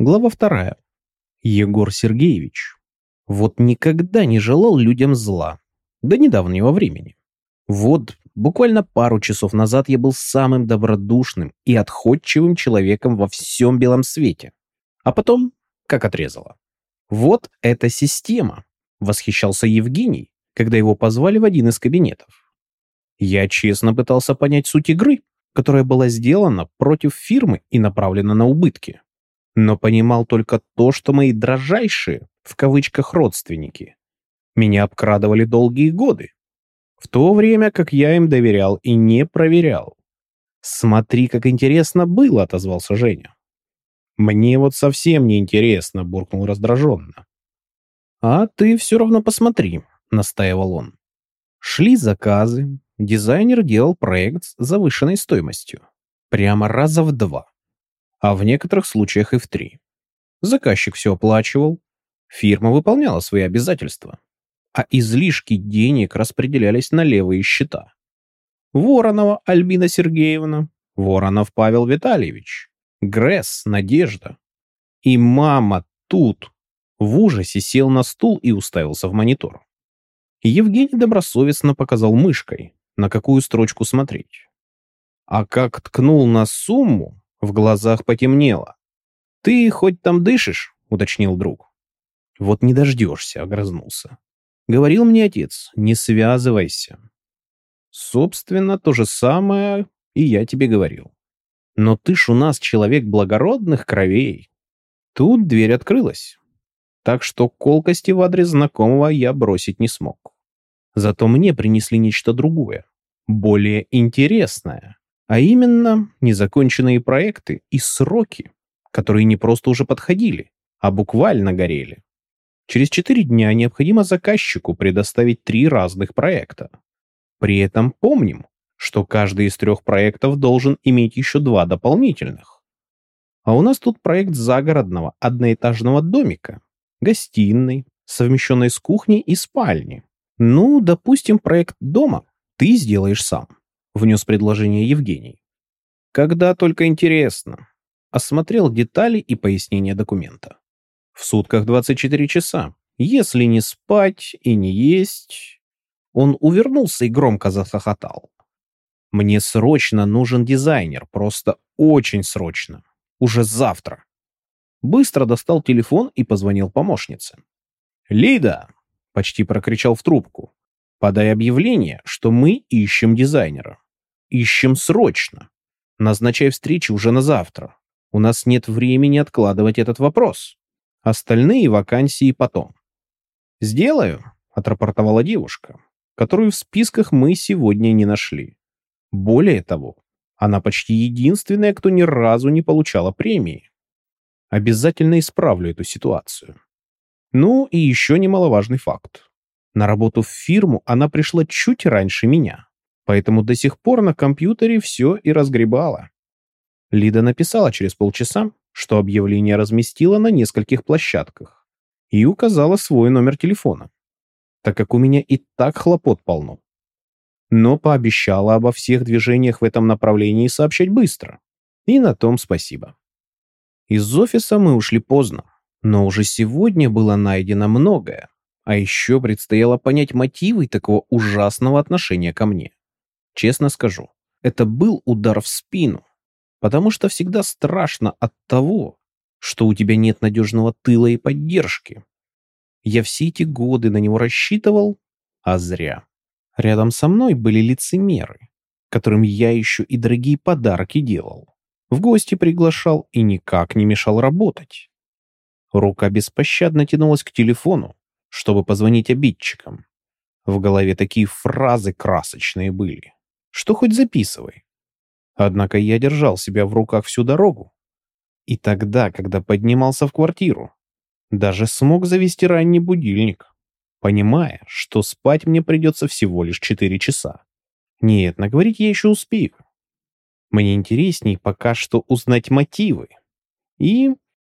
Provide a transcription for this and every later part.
Глава вторая. Егор Сергеевич. Вот никогда не желал людям зла. До недавнего времени. Вот буквально пару часов назад я был самым добродушным и отходчивым человеком во всем белом свете. А потом, как отрезало. Вот эта система, восхищался Евгений, когда его позвали в один из кабинетов. Я честно пытался понять суть игры, которая была сделана против фирмы и направлена на убытки. Но понимал только то, что мои дрожайшие, в кавычках, родственники, меня обкрадывали долгие годы, в то время как я им доверял и не проверял. «Смотри, как интересно было», — отозвался Женя. «Мне вот совсем не интересно», — буркнул раздраженно. «А ты все равно посмотри», — настаивал он. Шли заказы, дизайнер делал проект с завышенной стоимостью. Прямо раза в два. А в некоторых случаях и в три. Заказчик все оплачивал, фирма выполняла свои обязательства, а излишки денег распределялись на левые счета. Воронова Альбина Сергеевна, Воронов Павел Витальевич, Гресс Надежда. И мама тут в ужасе сел на стул и уставился в монитор. Евгений добросовестно показал мышкой, на какую строчку смотреть. А как ткнул на сумму, в глазах потемнело. «Ты хоть там дышишь?» — уточнил друг. «Вот не дождешься», — огрызнулся. «Говорил мне отец, не связывайся». «Собственно, то же самое и я тебе говорил. Но ты ж у нас человек благородных кровей». Тут дверь открылась так что колкости в адрес знакомого я бросить не смог. Зато мне принесли нечто другое, более интересное, а именно незаконченные проекты и сроки, которые не просто уже подходили, а буквально горели. Через четыре дня необходимо заказчику предоставить три разных проекта. При этом помним, что каждый из трех проектов должен иметь еще два дополнительных. А у нас тут проект загородного одноэтажного домика, гостиной, совмещенной с кухней и спальней. Ну, допустим, проект дома ты сделаешь сам, внес предложение Евгений. Когда только интересно. Осмотрел детали и пояснения документа. В сутках 24 часа. Если не спать и не есть... Он увернулся и громко захохотал. Мне срочно нужен дизайнер, просто очень срочно. Уже завтра быстро достал телефон и позвонил помощнице. «Лида!» — почти прокричал в трубку. «Подай объявление, что мы ищем дизайнера. Ищем срочно. Назначай встречу уже на завтра. У нас нет времени откладывать этот вопрос. Остальные вакансии потом». «Сделаю», — отрапортовала девушка, которую в списках мы сегодня не нашли. Более того, она почти единственная, кто ни разу не получала премии. Обязательно исправлю эту ситуацию. Ну и еще немаловажный факт. На работу в фирму она пришла чуть раньше меня, поэтому до сих пор на компьютере все и разгребала. Лида написала через полчаса, что объявление разместила на нескольких площадках и указала свой номер телефона, так как у меня и так хлопот полно. Но пообещала обо всех движениях в этом направлении сообщать быстро. И на том спасибо. Из офиса мы ушли поздно, но уже сегодня было найдено многое, а еще предстояло понять мотивы такого ужасного отношения ко мне. Честно скажу, это был удар в спину, потому что всегда страшно от того, что у тебя нет надежного тыла и поддержки. Я все эти годы на него рассчитывал, а зря. Рядом со мной были лицемеры, которым я еще и дорогие подарки делал в гости приглашал и никак не мешал работать. Рука беспощадно тянулась к телефону, чтобы позвонить обидчикам. В голове такие фразы красочные были, что хоть записывай. Однако я держал себя в руках всю дорогу. И тогда, когда поднимался в квартиру, даже смог завести ранний будильник, понимая, что спать мне придется всего лишь 4 часа. Нет, наговорить я еще успею. Мне интересней пока что узнать мотивы. И...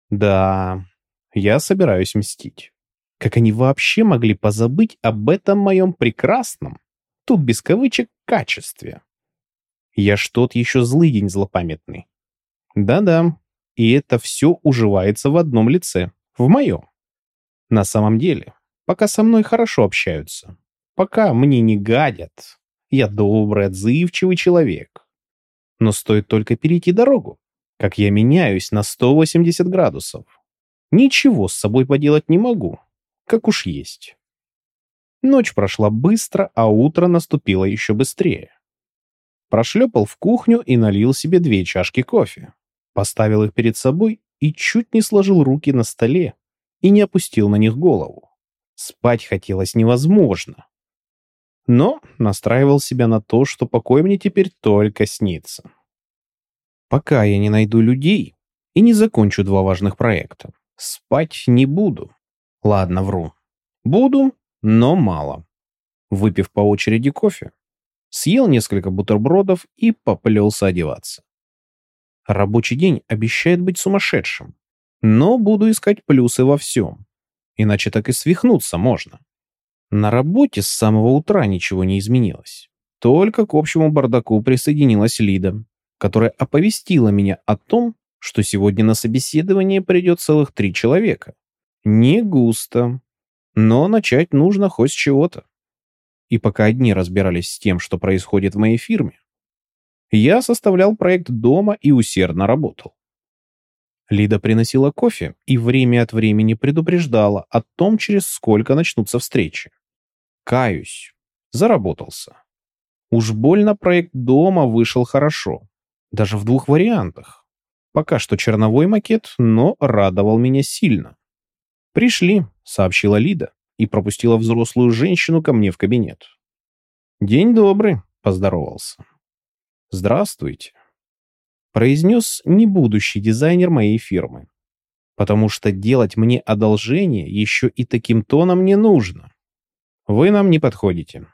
да, я собираюсь мстить. Как они вообще могли позабыть об этом моем прекрасном, тут без кавычек, качестве? Я ж тот еще злыдень злопамятный. Да-да, и это все уживается в одном лице, в моем. На самом деле, пока со мной хорошо общаются, пока мне не гадят, я добрый, отзывчивый человек. Но стоит только перейти дорогу, как я меняюсь на 180 градусов. Ничего с собой поделать не могу, как уж есть. Ночь прошла быстро, а утро наступило еще быстрее. Прошлепал в кухню и налил себе две чашки кофе. Поставил их перед собой и чуть не сложил руки на столе и не опустил на них голову. Спать хотелось невозможно. Но настраивал себя на то, что покой мне теперь только снится. Пока я не найду людей и не закончу два важных проекта, спать не буду. Ладно, вру. Буду, но мало. Выпив по очереди кофе, съел несколько бутербродов и поплелся одеваться. Рабочий день обещает быть сумасшедшим, но буду искать плюсы во всем, иначе так и свихнуться можно. На работе с самого утра ничего не изменилось. Только к общему бардаку присоединилась Лида, которая оповестила меня о том, что сегодня на собеседование придет целых три человека. Не густо, но начать нужно хоть с чего-то. И пока одни разбирались с тем, что происходит в моей фирме, я составлял проект дома и усердно работал. Лида приносила кофе и время от времени предупреждала о том, через сколько начнутся встречи. Каюсь, заработался. Уж больно проект дома вышел хорошо, даже в двух вариантах. Пока что черновой макет, но радовал меня сильно. «Пришли», — сообщила Лида и пропустила взрослую женщину ко мне в кабинет. «День добрый», — поздоровался. «Здравствуйте», — произнес не будущий дизайнер моей фирмы, потому что делать мне одолжение еще и таким тоном не нужно. Вы нам не подходите.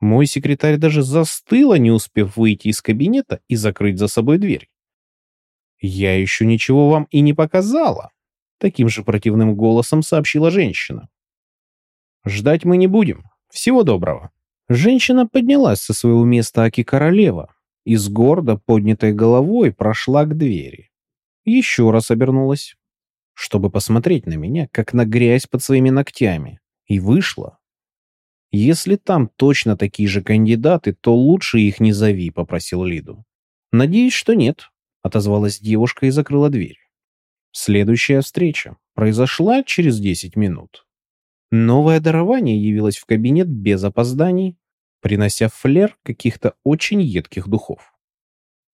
Мой секретарь даже застыла, не успев выйти из кабинета и закрыть за собой дверь. Я еще ничего вам и не показала. Таким же противным голосом сообщила женщина. «Ждать мы не будем. Всего доброго». Женщина поднялась со своего места Аки Королева и с гордо поднятой головой прошла к двери. Еще раз обернулась, чтобы посмотреть на меня, как на грязь под своими ногтями, и вышла. «Если там точно такие же кандидаты, то лучше их не зови», — попросил Лиду. «Надеюсь, что нет», — отозвалась девушка и закрыла дверь. Следующая встреча произошла через 10 минут. Новое дарование явилось в кабинет без опозданий, принося флер каких-то очень едких духов.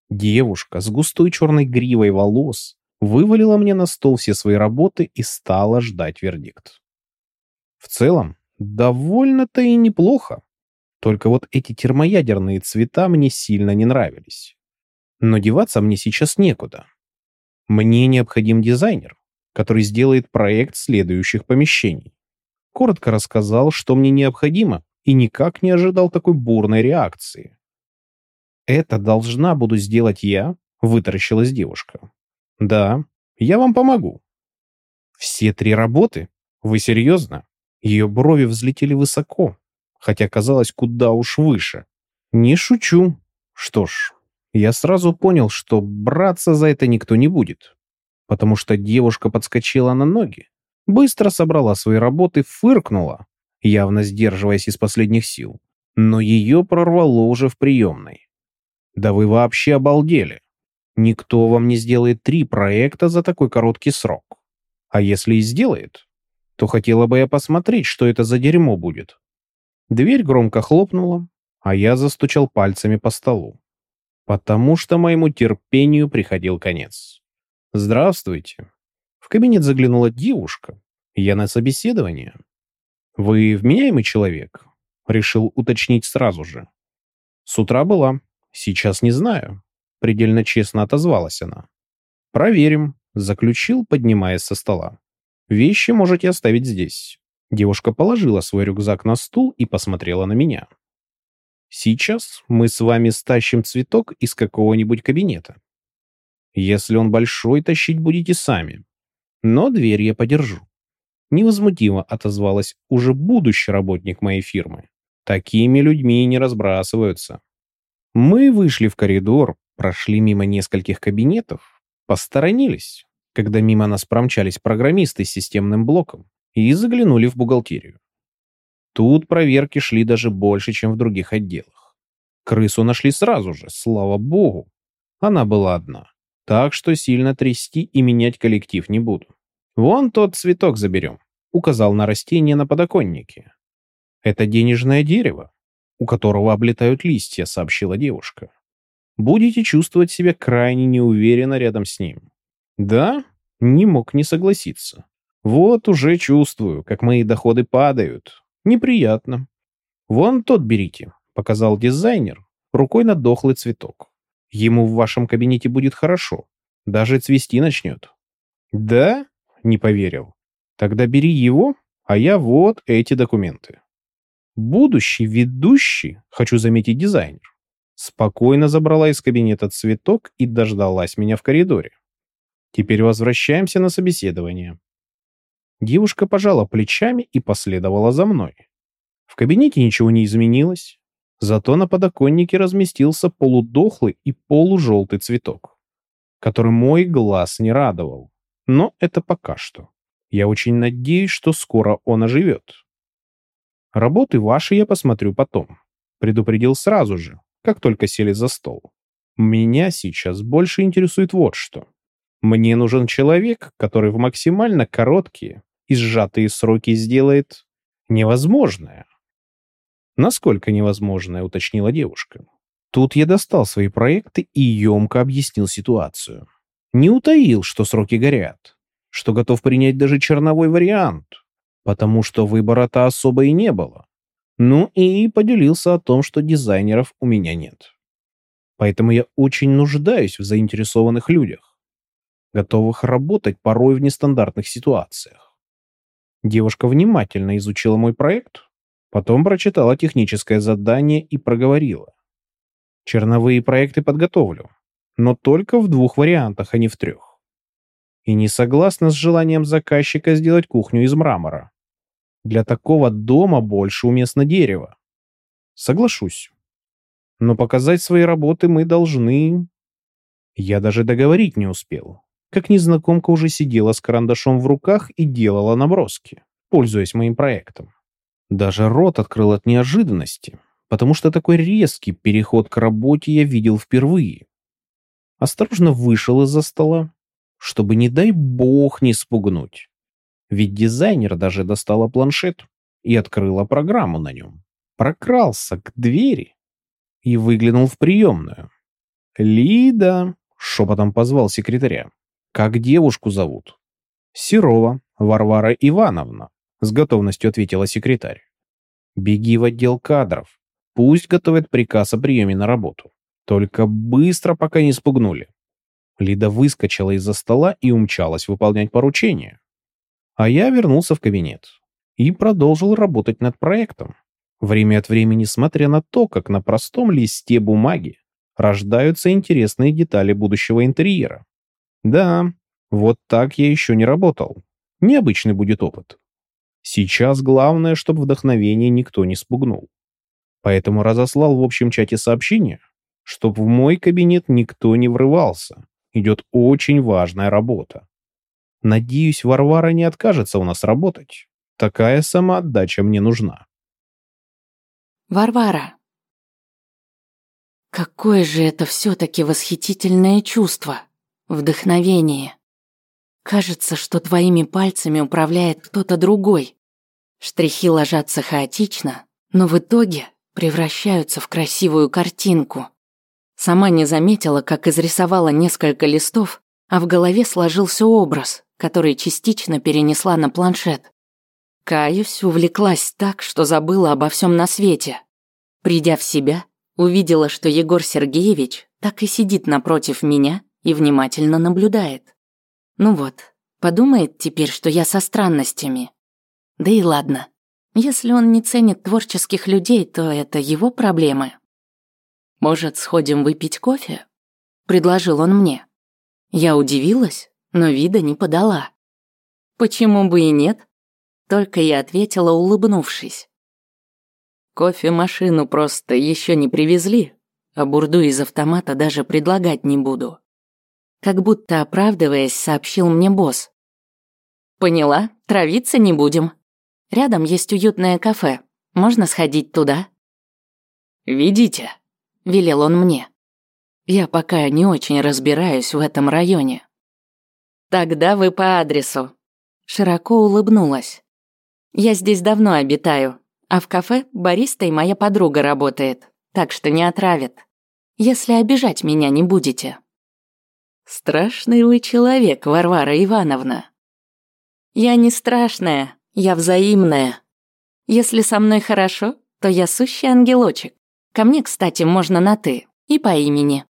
Девушка с густой черной гривой волос вывалила мне на стол все свои работы и стала ждать вердикт. В целом, довольно-то и неплохо. Только вот эти термоядерные цвета мне сильно не нравились. Но деваться мне сейчас некуда. Мне необходим дизайнер, который сделает проект следующих помещений. Коротко рассказал, что мне необходимо, и никак не ожидал такой бурной реакции. «Это должна буду сделать я?» — вытаращилась девушка. «Да, я вам помогу». «Все три работы? Вы серьезно?» Ее брови взлетели высоко, хотя казалось куда уж выше. «Не шучу. Что ж, я сразу понял, что браться за это никто не будет, потому что девушка подскочила на ноги, быстро собрала свои работы, фыркнула, явно сдерживаясь из последних сил, но ее прорвало уже в приемной. «Да вы вообще обалдели! Никто вам не сделает три проекта за такой короткий срок. А если и сделает, то хотела бы я посмотреть, что это за дерьмо будет». Дверь громко хлопнула, а я застучал пальцами по столу потому что моему терпению приходил конец. «Здравствуйте». В кабинет заглянула девушка. Я на собеседование. «Вы вменяемый человек?» Решил уточнить сразу же. «С утра была. Сейчас не знаю». Предельно честно отозвалась она. «Проверим», — заключил, поднимаясь со стола. «Вещи можете оставить здесь». Девушка положила свой рюкзак на стул и посмотрела на меня. Сейчас мы с вами стащим цветок из какого-нибудь кабинета. Если он большой, тащить будете сами. Но дверь я подержу. Невозмутимо отозвалась уже будущий работник моей фирмы. Такими людьми не разбрасываются. Мы вышли в коридор, прошли мимо нескольких кабинетов, посторонились, когда мимо нас промчались программисты с системным блоком и заглянули в бухгалтерию. Тут проверки шли даже больше, чем в других отделах. Крысу нашли сразу же, слава богу. Она была одна. Так что сильно трясти и менять коллектив не буду. Вон тот цветок заберем. Указал на растение на подоконнике. Это денежное дерево, у которого облетают листья, сообщила девушка. Будете чувствовать себя крайне неуверенно рядом с ним. Да, не мог не согласиться. Вот уже чувствую, как мои доходы падают. Неприятно. Вон тот берите, показал дизайнер рукой на дохлый цветок. Ему в вашем кабинете будет хорошо. Даже цвести начнет. Да? Не поверил. Тогда бери его, а я вот эти документы. Будущий ведущий, хочу заметить дизайнер, спокойно забрала из кабинета цветок и дождалась меня в коридоре. Теперь возвращаемся на собеседование. Девушка пожала плечами и последовала за мной. В кабинете ничего не изменилось, зато на подоконнике разместился полудохлый и полужелтый цветок, который мой глаз не радовал. Но это пока что. Я очень надеюсь, что скоро он оживет. Работы ваши я посмотрю потом. Предупредил сразу же, как только сели за стол. Меня сейчас больше интересует вот что. Мне нужен человек, который в максимально короткие и сжатые сроки сделает невозможное. Насколько невозможное, уточнила девушка. Тут я достал свои проекты и емко объяснил ситуацию. Не утаил, что сроки горят, что готов принять даже черновой вариант, потому что выбора-то особо и не было. Ну и поделился о том, что дизайнеров у меня нет. Поэтому я очень нуждаюсь в заинтересованных людях, готовых работать порой в нестандартных ситуациях. Девушка внимательно изучила мой проект, потом прочитала техническое задание и проговорила. Черновые проекты подготовлю, но только в двух вариантах, а не в трех. И не согласна с желанием заказчика сделать кухню из мрамора. Для такого дома больше уместно дерево. Соглашусь. Но показать свои работы мы должны... Я даже договорить не успел как незнакомка уже сидела с карандашом в руках и делала наброски, пользуясь моим проектом. Даже рот открыл от неожиданности, потому что такой резкий переход к работе я видел впервые. Осторожно вышел из-за стола, чтобы, не дай бог, не спугнуть. Ведь дизайнер даже достала планшет и открыла программу на нем. Прокрался к двери и выглянул в приемную. «Лида!» — шепотом позвал секретаря. «Как девушку зовут?» «Серова Варвара Ивановна», — с готовностью ответила секретарь. «Беги в отдел кадров. Пусть готовят приказ о приеме на работу. Только быстро, пока не спугнули». Лида выскочила из-за стола и умчалась выполнять поручение. А я вернулся в кабинет и продолжил работать над проектом, время от времени смотря на то, как на простом листе бумаги рождаются интересные детали будущего интерьера. Да, вот так я еще не работал. Необычный будет опыт. Сейчас главное, чтобы вдохновение никто не спугнул. Поэтому разослал в общем чате сообщение, чтобы в мой кабинет никто не врывался. Идет очень важная работа. Надеюсь, Варвара не откажется у нас работать. Такая самоотдача мне нужна. Варвара. Какое же это все-таки восхитительное чувство вдохновение. Кажется, что твоими пальцами управляет кто-то другой. Штрихи ложатся хаотично, но в итоге превращаются в красивую картинку. Сама не заметила, как изрисовала несколько листов, а в голове сложился образ, который частично перенесла на планшет. Каюсь, увлеклась так, что забыла обо всем на свете. Придя в себя, увидела, что Егор Сергеевич так и сидит напротив меня и внимательно наблюдает. Ну вот, подумает теперь, что я со странностями. Да и ладно. Если он не ценит творческих людей, то это его проблемы. Может, сходим выпить кофе? Предложил он мне. Я удивилась, но вида не подала. Почему бы и нет? Только я ответила, улыбнувшись. Кофемашину просто еще не привезли, а бурду из автомата даже предлагать не буду. Как будто оправдываясь, сообщил мне босс. Поняла, травиться не будем. Рядом есть уютное кафе. Можно сходить туда? «Ведите», — велел он мне. Я пока не очень разбираюсь в этом районе. Тогда вы по адресу. Широко улыбнулась. Я здесь давно обитаю, а в кафе баристой моя подруга работает, так что не отравит. Если обижать меня не будете. Страшный вы человек, Варвара Ивановна. Я не страшная, я взаимная. Если со мной хорошо, то я сущий ангелочек. Ко мне, кстати, можно на «ты» и по имени.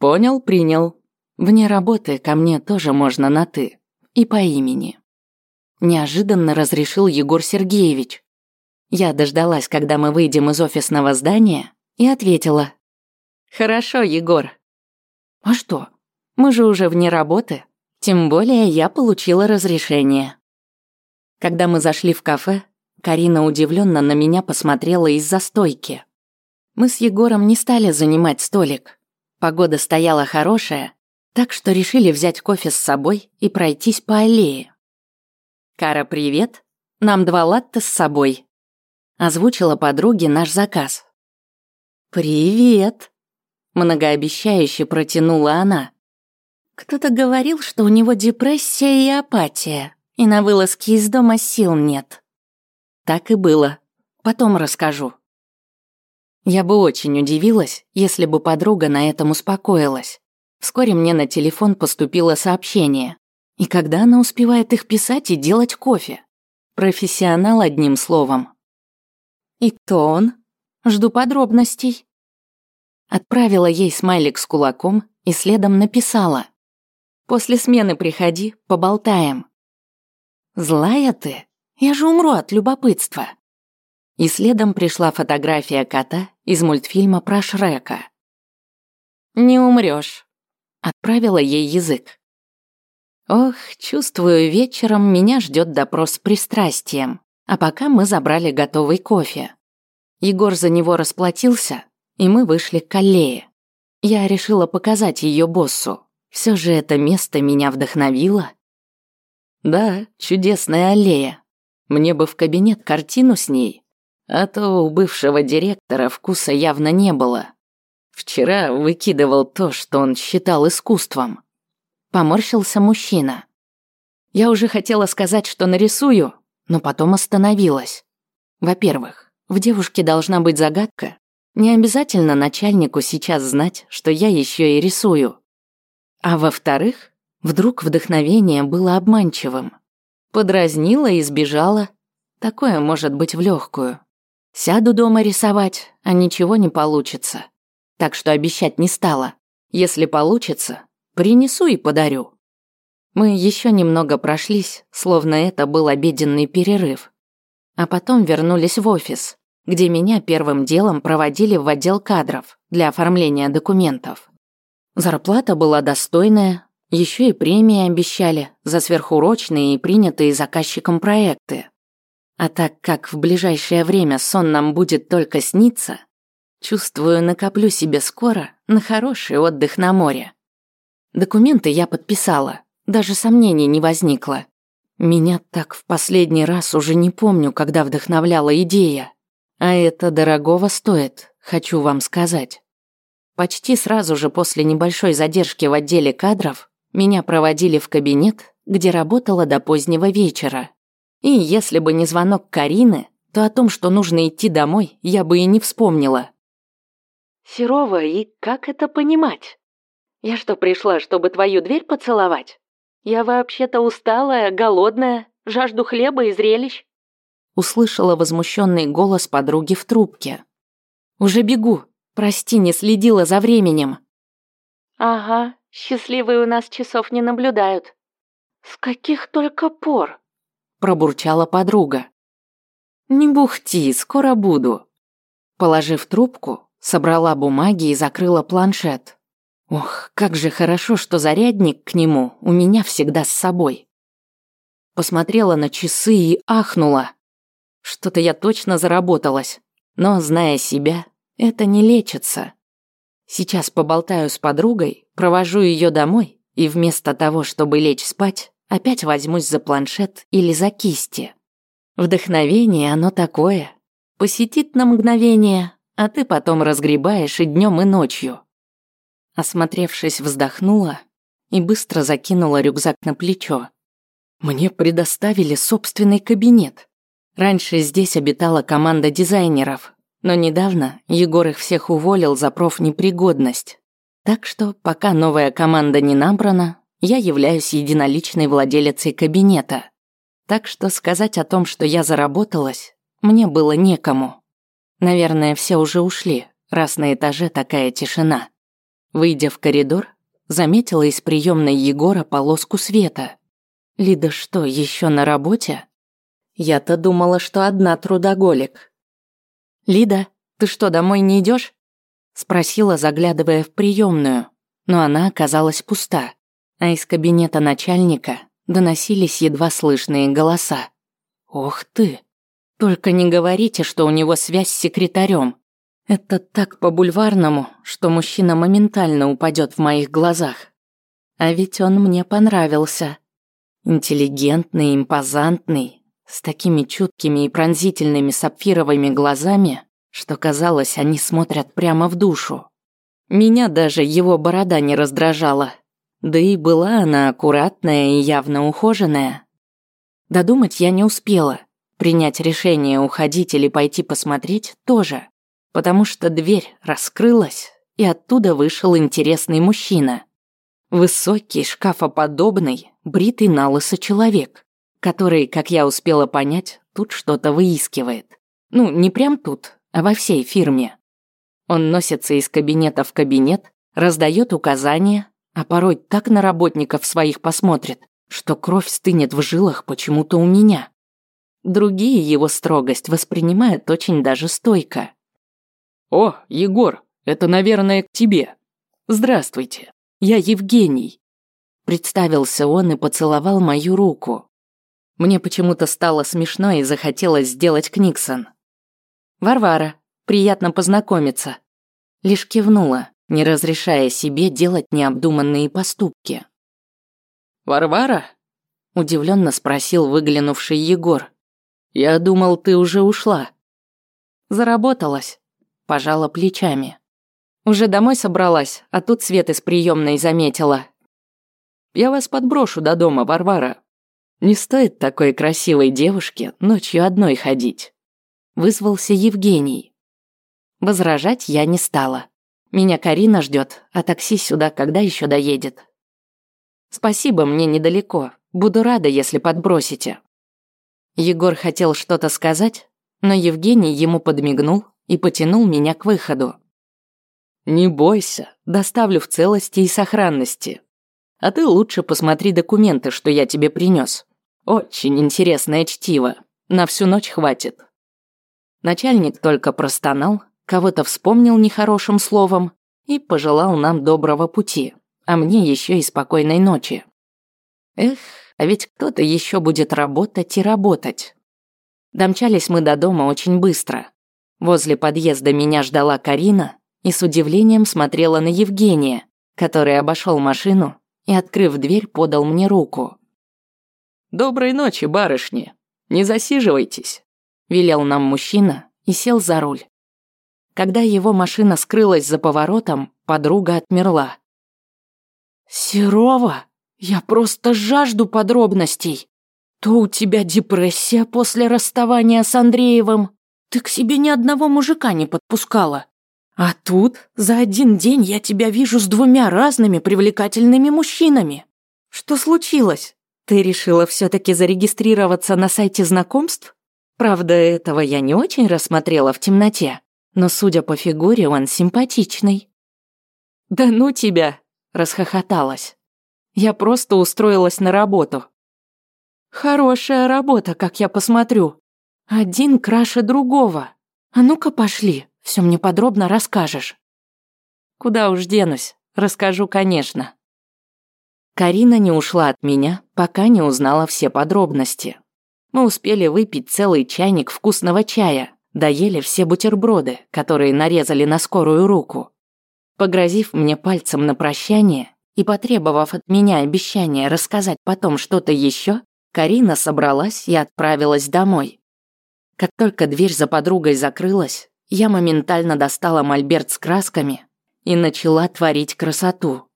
Понял, принял. Вне работы ко мне тоже можно на «ты» и по имени. Неожиданно разрешил Егор Сергеевич. Я дождалась, когда мы выйдем из офисного здания, и ответила. «Хорошо, Егор». «А что? Мы же уже вне работы. Тем более я получила разрешение». Когда мы зашли в кафе, Карина удивленно на меня посмотрела из-за стойки. Мы с Егором не стали занимать столик. Погода стояла хорошая, так что решили взять кофе с собой и пройтись по аллее. «Кара, привет. Нам два латте с собой», — озвучила подруге наш заказ. «Привет», — многообещающе протянула она. «Кто-то говорил, что у него депрессия и апатия, и на вылазке из дома сил нет». Так и было. Потом расскажу. Я бы очень удивилась, если бы подруга на этом успокоилась. Вскоре мне на телефон поступило сообщение. И когда она успевает их писать и делать кофе? Профессионал одним словом. И кто он? Жду подробностей. Отправила ей смайлик с кулаком и следом написала. После смены приходи, поболтаем. Злая ты? Я же умру от любопытства. И следом пришла фотография кота из мультфильма про Шрека. «Не умрёшь», — отправила ей язык. Ох, чувствую, вечером меня ждет допрос с пристрастием, а пока мы забрали готовый кофе. Егор за него расплатился, и мы вышли к аллее. Я решила показать ее боссу. Все же это место меня вдохновило. Да, чудесная аллея. Мне бы в кабинет картину с ней, а то у бывшего директора вкуса явно не было. Вчера выкидывал то, что он считал искусством. Поморщился мужчина. Я уже хотела сказать, что нарисую, но потом остановилась. Во-первых, в девушке должна быть загадка. Не обязательно начальнику сейчас знать, что я еще и рисую. А во-вторых, вдруг вдохновение было обманчивым. Подразнила и сбежала. Такое может быть в легкую. Сяду дома рисовать, а ничего не получится. Так что обещать не стала. Если получится, принесу и подарю. Мы еще немного прошлись, словно это был обеденный перерыв. А потом вернулись в офис, где меня первым делом проводили в отдел кадров для оформления документов. Зарплата была достойная, еще и премии обещали за сверхурочные и принятые заказчиком проекты. А так как в ближайшее время сон нам будет только сниться, чувствую, накоплю себе скоро на хороший отдых на море. Документы я подписала, даже сомнений не возникло. Меня так в последний раз уже не помню, когда вдохновляла идея. А это дорогого стоит, хочу вам сказать. Почти сразу же после небольшой задержки в отделе кадров меня проводили в кабинет, где работала до позднего вечера. И если бы не звонок Карины, то о том, что нужно идти домой, я бы и не вспомнила. Серова, и как это понимать? Я что, пришла, чтобы твою дверь поцеловать? Я вообще-то усталая, голодная, жажду хлеба и зрелищ. Услышала возмущенный голос подруги в трубке. Уже бегу. Прости, не следила за временем. Ага, счастливые у нас часов не наблюдают. С каких только пор? пробурчала подруга. «Не бухти, скоро буду». Положив трубку, собрала бумаги и закрыла планшет. Ох, как же хорошо, что зарядник к нему у меня всегда с собой. Посмотрела на часы и ахнула. Что-то я точно заработалась, но, зная себя, это не лечится. Сейчас поболтаю с подругой, провожу ее домой, и вместо того, чтобы лечь спать, опять возьмусь за планшет или за кисти. Вдохновение оно такое. Посетит на мгновение, а ты потом разгребаешь и днем, и ночью. Осмотревшись, вздохнула и быстро закинула рюкзак на плечо. Мне предоставили собственный кабинет. Раньше здесь обитала команда дизайнеров, но недавно Егор их всех уволил за профнепригодность. Так что, пока новая команда не набрана, я являюсь единоличной владелицей кабинета. Так что сказать о том, что я заработалась, мне было некому. Наверное, все уже ушли, раз на этаже такая тишина. Выйдя в коридор, заметила из приемной Егора полоску света. Лида что, еще на работе? Я-то думала, что одна трудоголик. Лида, ты что, домой не идешь? Спросила, заглядывая в приемную, но она оказалась пуста, а из кабинета начальника доносились едва слышные голоса. Ох ты! Только не говорите, что у него связь с секретарем. Это так по-бульварному, что мужчина моментально упадет в моих глазах. А ведь он мне понравился. Интеллигентный, импозантный, с такими чуткими и пронзительными сапфировыми глазами, что казалось, они смотрят прямо в душу. Меня даже его борода не раздражала. Да и была она аккуратная и явно ухоженная. Додумать я не успела. Принять решение уходить или пойти посмотреть тоже потому что дверь раскрылась, и оттуда вышел интересный мужчина. Высокий, шкафоподобный, бритый на человек, который, как я успела понять, тут что-то выискивает. Ну, не прям тут, а во всей фирме. Он носится из кабинета в кабинет, раздает указания, а порой так на работников своих посмотрит, что кровь стынет в жилах почему-то у меня. Другие его строгость воспринимают очень даже стойко. «О, Егор, это, наверное, к тебе. Здравствуйте, я Евгений». Представился он и поцеловал мою руку. Мне почему-то стало смешно и захотелось сделать Книксон. «Варвара, приятно познакомиться». Лишь кивнула, не разрешая себе делать необдуманные поступки. «Варвара?» – удивленно спросил выглянувший Егор. «Я думал, ты уже ушла». Заработалась пожала плечами. Уже домой собралась, а тут свет из приемной заметила. Я вас подброшу до дома, Варвара. Не стоит такой красивой девушке ночью одной ходить. Вызвался Евгений. Возражать я не стала. Меня Карина ждет, а такси сюда когда еще доедет? Спасибо, мне недалеко. Буду рада, если подбросите. Егор хотел что-то сказать, но Евгений ему подмигнул и потянул меня к выходу. «Не бойся, доставлю в целости и сохранности. А ты лучше посмотри документы, что я тебе принес. Очень интересное чтиво, на всю ночь хватит». Начальник только простонал, кого-то вспомнил нехорошим словом и пожелал нам доброго пути, а мне еще и спокойной ночи. Эх, а ведь кто-то еще будет работать и работать. Домчались мы до дома очень быстро. Возле подъезда меня ждала Карина и с удивлением смотрела на Евгения, который обошел машину и, открыв дверь, подал мне руку. «Доброй ночи, барышни! Не засиживайтесь!» – велел нам мужчина и сел за руль. Когда его машина скрылась за поворотом, подруга отмерла. «Серова, я просто жажду подробностей. То у тебя депрессия после расставания с Андреевым, ты к себе ни одного мужика не подпускала. А тут за один день я тебя вижу с двумя разными привлекательными мужчинами. Что случилось? Ты решила все-таки зарегистрироваться на сайте знакомств? Правда, этого я не очень рассмотрела в темноте, но, судя по фигуре, он симпатичный. Да ну тебя, расхохоталась. Я просто устроилась на работу. Хорошая работа, как я посмотрю. Один краше другого. А ну-ка пошли, все мне подробно расскажешь. Куда уж денусь, расскажу, конечно. Карина не ушла от меня, пока не узнала все подробности. Мы успели выпить целый чайник вкусного чая, доели все бутерброды, которые нарезали на скорую руку. Погрозив мне пальцем на прощание и потребовав от меня обещания рассказать потом что-то еще, Карина собралась и отправилась домой. Как только дверь за подругой закрылась, я моментально достала мольберт с красками и начала творить красоту.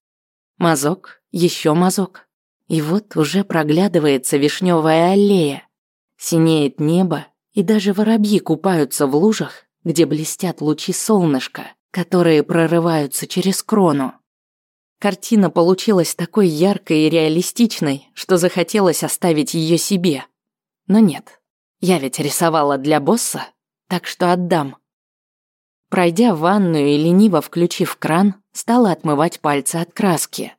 Мазок, еще мазок. И вот уже проглядывается вишневая аллея. Синеет небо, и даже воробьи купаются в лужах, где блестят лучи солнышка, которые прорываются через крону. Картина получилась такой яркой и реалистичной, что захотелось оставить ее себе. Но нет, я ведь рисовала для босса, так что отдам. Пройдя в ванную и лениво включив кран, стала отмывать пальцы от краски.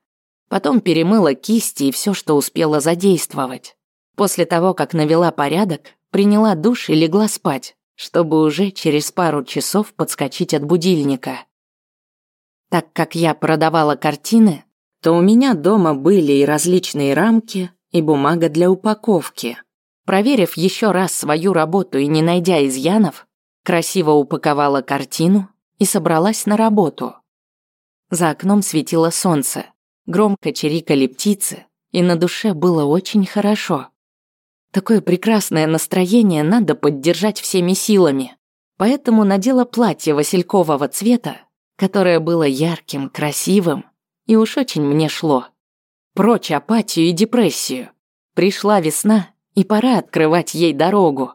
Потом перемыла кисти и все, что успела задействовать. После того, как навела порядок, приняла душ и легла спать, чтобы уже через пару часов подскочить от будильника. Так как я продавала картины, то у меня дома были и различные рамки, и бумага для упаковки. Проверив еще раз свою работу и не найдя изъянов, красиво упаковала картину и собралась на работу. За окном светило солнце, громко чирикали птицы, и на душе было очень хорошо. Такое прекрасное настроение надо поддержать всеми силами. Поэтому надела платье василькового цвета которое было ярким, красивым и уж очень мне шло. Прочь апатию и депрессию. Пришла весна, и пора открывать ей дорогу.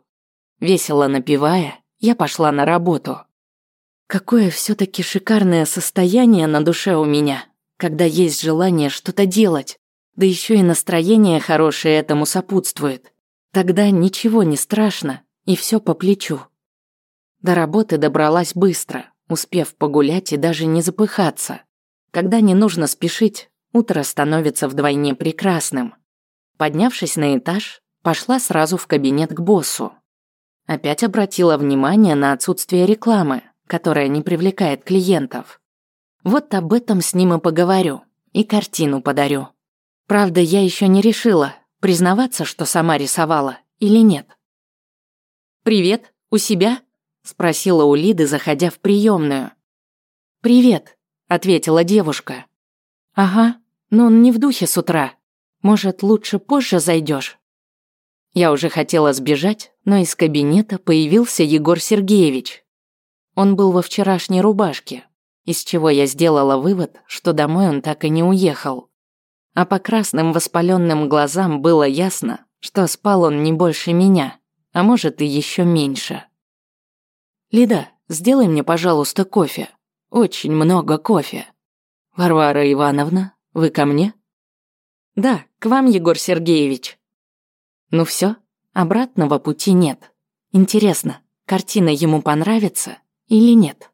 Весело напевая, я пошла на работу. Какое все таки шикарное состояние на душе у меня, когда есть желание что-то делать, да еще и настроение хорошее этому сопутствует. Тогда ничего не страшно, и все по плечу. До работы добралась быстро, успев погулять и даже не запыхаться. Когда не нужно спешить, утро становится вдвойне прекрасным. Поднявшись на этаж, пошла сразу в кабинет к боссу. Опять обратила внимание на отсутствие рекламы, которая не привлекает клиентов. Вот об этом с ним и поговорю, и картину подарю. Правда, я еще не решила, признаваться, что сама рисовала, или нет. «Привет, у себя?» спросила у Лиды, заходя в приемную. Привет, ответила девушка. Ага, но он не в духе с утра. Может, лучше позже зайдешь? Я уже хотела сбежать, но из кабинета появился Егор Сергеевич. Он был во вчерашней рубашке, из чего я сделала вывод, что домой он так и не уехал. А по красным воспаленным глазам было ясно, что спал он не больше меня, а может и еще меньше. «Лида, сделай мне, пожалуйста, кофе. Очень много кофе». «Варвара Ивановна, вы ко мне?» «Да, к вам, Егор Сергеевич». «Ну все, обратного пути нет. Интересно, картина ему понравится или нет?»